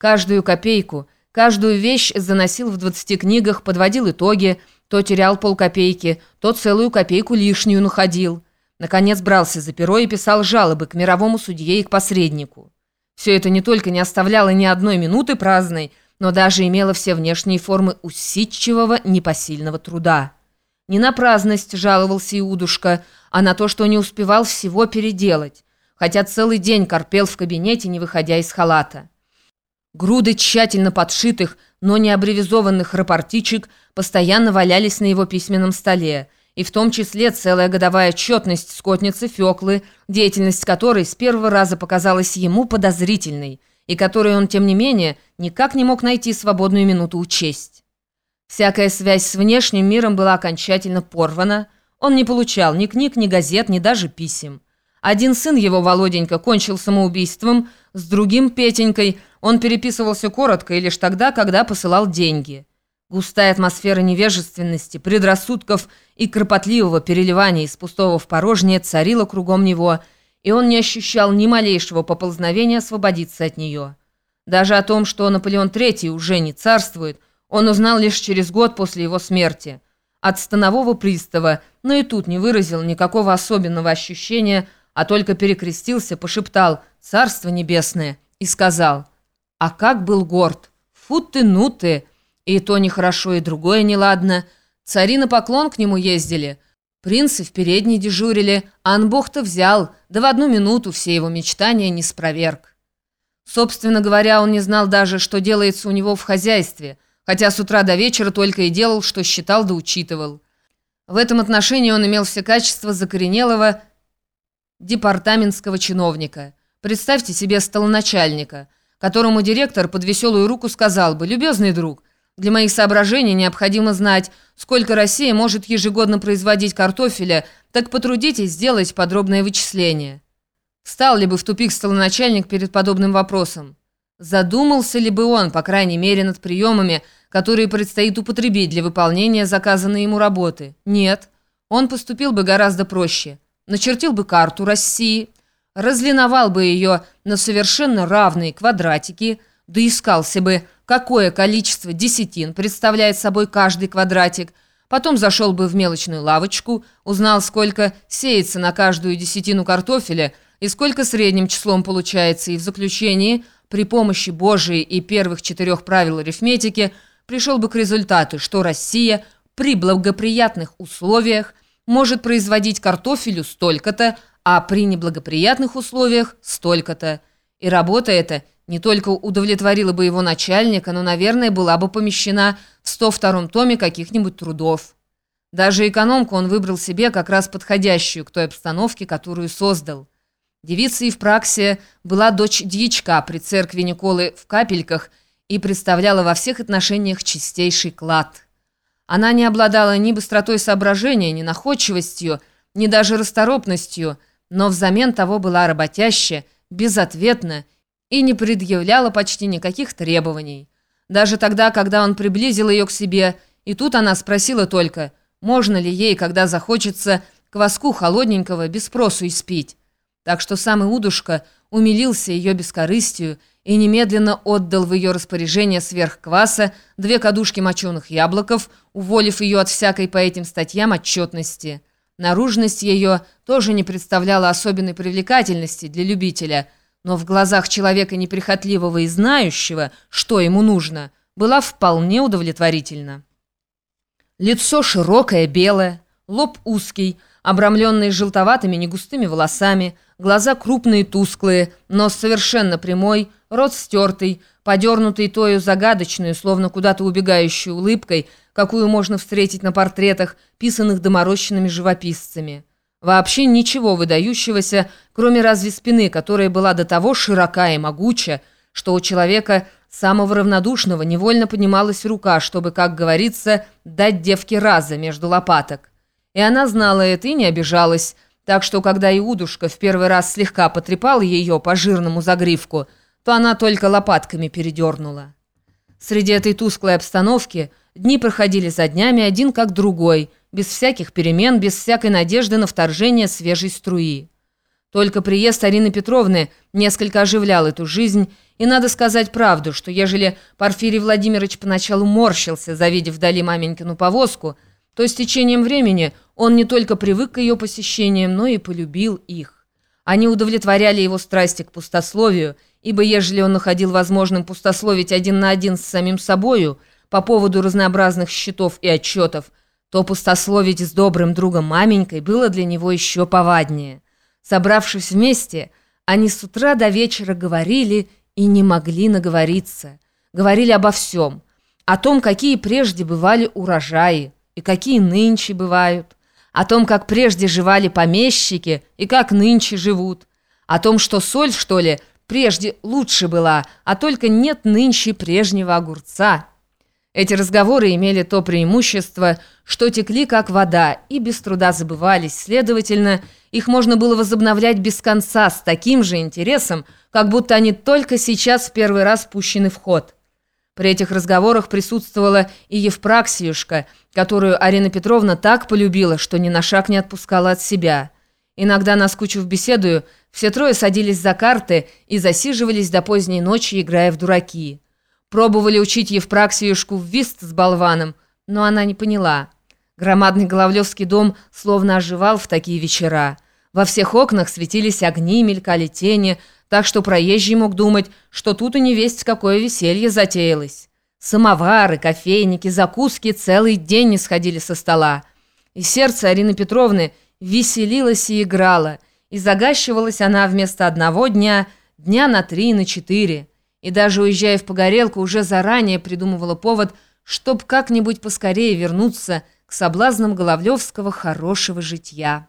Каждую копейку, каждую вещь заносил в 20 книгах, подводил итоги, то терял полкопейки, то целую копейку лишнюю находил. Наконец брался за перо и писал жалобы к мировому судье и к посреднику. Все это не только не оставляло ни одной минуты праздной, но даже имело все внешние формы усидчивого, непосильного труда. Не на праздность жаловался Иудушка, а на то, что не успевал всего переделать, хотя целый день корпел в кабинете, не выходя из халата. Груды тщательно подшитых, но не абревизованных рапортичек постоянно валялись на его письменном столе, и в том числе целая годовая отчетность скотницы Феклы, деятельность которой с первого раза показалась ему подозрительной – и которую он, тем не менее, никак не мог найти свободную минуту учесть. Всякая связь с внешним миром была окончательно порвана, он не получал ни книг, ни газет, ни даже писем. Один сын его, Володенька, кончил самоубийством, с другим, Петенькой, он переписывался коротко и лишь тогда, когда посылал деньги. Густая атмосфера невежественности, предрассудков и кропотливого переливания из пустого в порожнее царила кругом него – и он не ощущал ни малейшего поползновения освободиться от нее. Даже о том, что Наполеон III уже не царствует, он узнал лишь через год после его смерти. От станового пристава, но и тут не выразил никакого особенного ощущения, а только перекрестился, пошептал «Царство небесное» и сказал «А как был горд! Фу ты, ну ты! И то нехорошо, и другое неладно. Цари на поклон к нему ездили». Принцы в передней дежурили, а Анбух-то взял, да в одну минуту все его мечтания не спроверг. Собственно говоря, он не знал даже, что делается у него в хозяйстве, хотя с утра до вечера только и делал, что считал да учитывал. В этом отношении он имел все качества закоренелого департаментского чиновника. Представьте себе столоначальника, которому директор под веселую руку сказал бы «Любезный друг, для моих соображений необходимо знать, сколько Россия может ежегодно производить картофеля, так потрудитесь сделать подробное вычисление. Встал ли бы в тупик столоначальник перед подобным вопросом? Задумался ли бы он, по крайней мере, над приемами, которые предстоит употребить для выполнения заказанной ему работы? Нет. Он поступил бы гораздо проще. Начертил бы карту России, разлиновал бы ее на совершенно равные квадратики, доискался бы, какое количество десятин представляет собой каждый квадратик, потом зашел бы в мелочную лавочку, узнал, сколько сеется на каждую десятину картофеля и сколько средним числом получается, и в заключении, при помощи Божией и первых четырех правил арифметики, пришел бы к результату, что Россия при благоприятных условиях может производить картофелю столько-то, а при неблагоприятных условиях столько-то. И работа эта не только удовлетворила бы его начальника, но, наверное, была бы помещена в 102-м томе каких-нибудь трудов. Даже экономку он выбрал себе как раз подходящую к той обстановке, которую создал. Девица Евпраксия была дочь дьячка при церкви Николы в Капельках и представляла во всех отношениях чистейший клад. Она не обладала ни быстротой соображения, ни находчивостью, ни даже расторопностью, но взамен того была работящая, безответна и не предъявляла почти никаких требований. Даже тогда, когда он приблизил ее к себе, и тут она спросила только, можно ли ей, когда захочется, кваску холодненького без спросу испить. Так что самый удушка умилился ее бескорыстию и немедленно отдал в ее распоряжение сверх кваса две кадушки моченых яблоков, уволив ее от всякой по этим статьям отчетности. Наружность ее тоже не представляла особенной привлекательности для любителя – но в глазах человека неприхотливого и знающего, что ему нужно, была вполне удовлетворительна. Лицо широкое, белое, лоб узкий, обрамленный желтоватыми негустыми волосами, глаза крупные, тусклые, нос совершенно прямой, рот стертый, подернутый тою загадочную, словно куда-то убегающей улыбкой, какую можно встретить на портретах, писанных доморощенными живописцами. Вообще ничего выдающегося, кроме разве спины, которая была до того широка и могуча, что у человека самого равнодушного невольно поднималась рука, чтобы, как говорится, дать девке раза между лопаток. И она знала это и не обижалась, так что, когда Иудушка в первый раз слегка потрепал ее по жирному загривку, то она только лопатками передернула. Среди этой тусклой обстановки дни проходили за днями один как другой – без всяких перемен, без всякой надежды на вторжение свежей струи. Только приезд Арины Петровны несколько оживлял эту жизнь, и надо сказать правду, что ежели Порфирий Владимирович поначалу морщился, завидев вдали маменькину повозку, то с течением времени он не только привык к ее посещениям, но и полюбил их. Они удовлетворяли его страсти к пустословию, ибо ежели он находил возможным пустословить один на один с самим собою по поводу разнообразных счетов и отчетов, то пустословить с добрым другом маменькой было для него еще поваднее. Собравшись вместе, они с утра до вечера говорили и не могли наговориться. Говорили обо всем. О том, какие прежде бывали урожаи и какие нынче бывают. О том, как прежде живали помещики и как нынче живут. О том, что соль, что ли, прежде лучше была, а только нет нынче прежнего огурца. Эти разговоры имели то преимущество, что текли как вода и без труда забывались, следовательно, их можно было возобновлять без конца с таким же интересом, как будто они только сейчас в первый раз пущены в ход. При этих разговорах присутствовала и Евпраксиюшка, которую Арина Петровна так полюбила, что ни на шаг не отпускала от себя. Иногда, наскучив беседую, все трое садились за карты и засиживались до поздней ночи, играя в дураки. Пробовали учить Евпраксиюшку в вист с болваном, но она не поняла. Громадный Головлевский дом словно оживал в такие вечера. Во всех окнах светились огни, мелькали тени, так что проезжий мог думать, что тут у невесть какое веселье затеялось. Самовары, кофейники, закуски целый день не сходили со стола. И сердце Арины Петровны веселилось и играло, и загащивалась она вместо одного дня, дня на три, на четыре и даже уезжая в Погорелку, уже заранее придумывала повод, чтоб как-нибудь поскорее вернуться к соблазнам Головлевского хорошего житья.